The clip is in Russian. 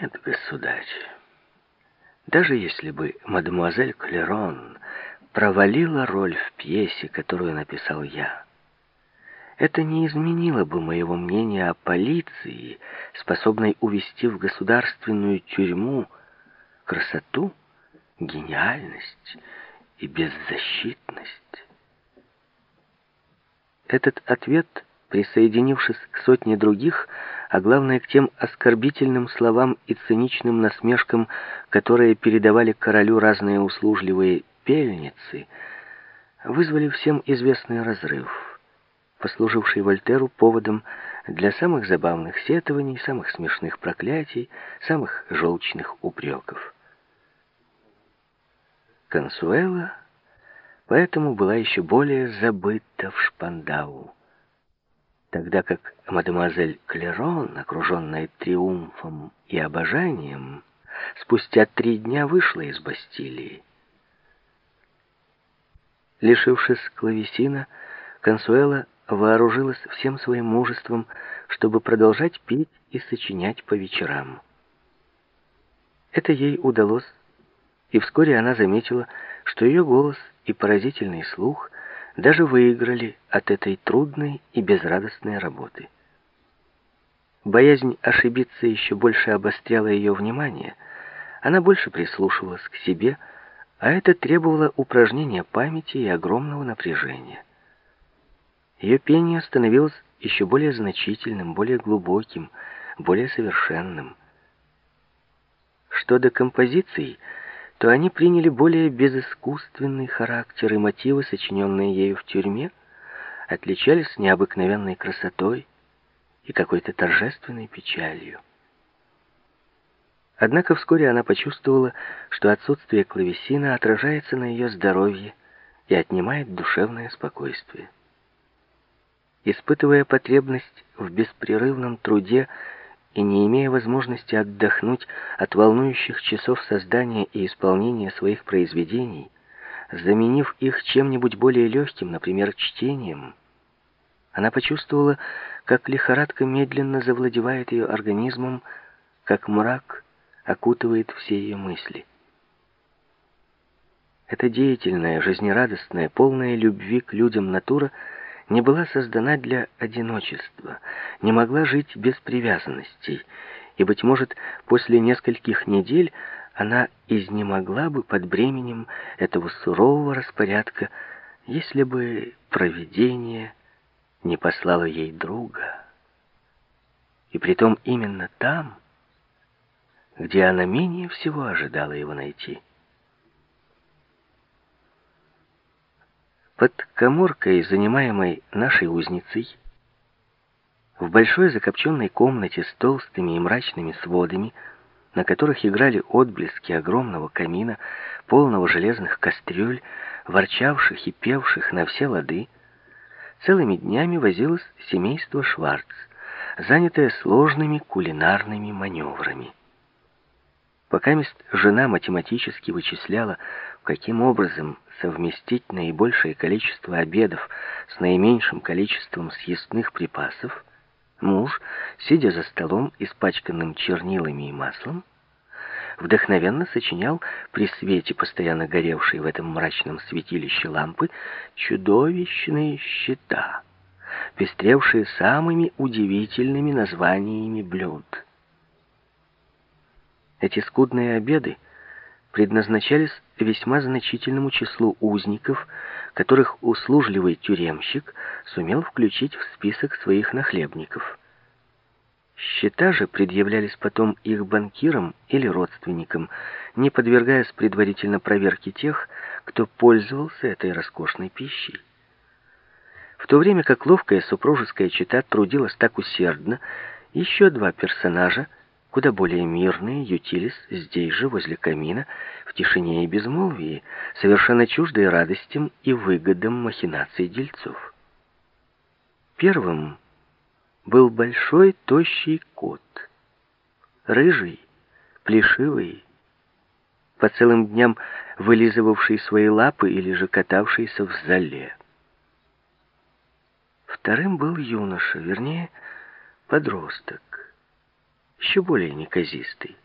Нет, государь. Даже если бы мадемуазель Клерон провалила роль в пьесе, которую написал я, это не изменило бы моего мнения о полиции, способной увести в государственную тюрьму красоту, гениальность и беззащитность. Этот ответ, присоединившись к сотне других, а главное к тем оскорбительным словам и циничным насмешкам, которые передавали королю разные услужливые пельницы, вызвали всем известный разрыв, послуживший Вольтеру поводом для самых забавных сетований, самых смешных проклятий, самых желчных упреков. Консуэла поэтому была еще более забыта в Шпандау тогда как мадемуазель Клерон, окруженная триумфом и обожанием, спустя три дня вышла из Бастилии. Лишившись клавесина, Консуэла вооружилась всем своим мужеством, чтобы продолжать петь и сочинять по вечерам. Это ей удалось, и вскоре она заметила, что ее голос и поразительный слух даже выиграли от этой трудной и безрадостной работы. Боязнь ошибиться еще больше обостряла ее внимание. Она больше прислушивалась к себе, а это требовало упражнения памяти и огромного напряжения. Ее пение становилось еще более значительным, более глубоким, более совершенным. Что до композиций — то они приняли более безыскусственный характер, и мотивы, сочиненные ею в тюрьме, отличались необыкновенной красотой и какой-то торжественной печалью. Однако вскоре она почувствовала, что отсутствие клавесина отражается на ее здоровье и отнимает душевное спокойствие. Испытывая потребность в беспрерывном труде и не имея возможности отдохнуть от волнующих часов создания и исполнения своих произведений, заменив их чем-нибудь более легким, например, чтением, она почувствовала, как лихорадка медленно завладевает ее организмом, как мрак окутывает все ее мысли. Эта деятельная, жизнерадостная, полная любви к людям натура — не была создана для одиночества, не могла жить без привязанностей, и, быть может, после нескольких недель она изнемогла бы под бременем этого сурового распорядка, если бы провидение не послало ей друга. И притом именно там, где она менее всего ожидала его найти. Под коморкой, занимаемой нашей узницей, в большой закопченной комнате с толстыми и мрачными сводами, на которых играли отблески огромного камина, полного железных кастрюль, ворчавших и певших на все лады, целыми днями возилось семейство Шварц, занятое сложными кулинарными маневрами. Пока жена математически вычисляла, каким образом совместить наибольшее количество обедов с наименьшим количеством съестных припасов, муж, сидя за столом, испачканным чернилами и маслом, вдохновенно сочинял при свете, постоянно горевшей в этом мрачном святилище лампы, чудовищные счета, пестревшие самыми удивительными названиями блюд. Эти скудные обеды предназначались весьма значительному числу узников, которых услужливый тюремщик сумел включить в список своих нахлебников. Счета же предъявлялись потом их банкирам или родственникам, не подвергаясь предварительно проверке тех, кто пользовался этой роскошной пищей. В то время как ловкая супружеская чета трудилась так усердно, еще два персонажа куда более мирные, ютились здесь же, возле камина, в тишине и безмолвии, совершенно чуждые радостям и выгодам махинаций дельцов. Первым был большой тощий кот, рыжий, плешивый, по целым дням вылизывавший свои лапы или же катавшийся в зале. Вторым был юноша, вернее, подросток еще более неказистый.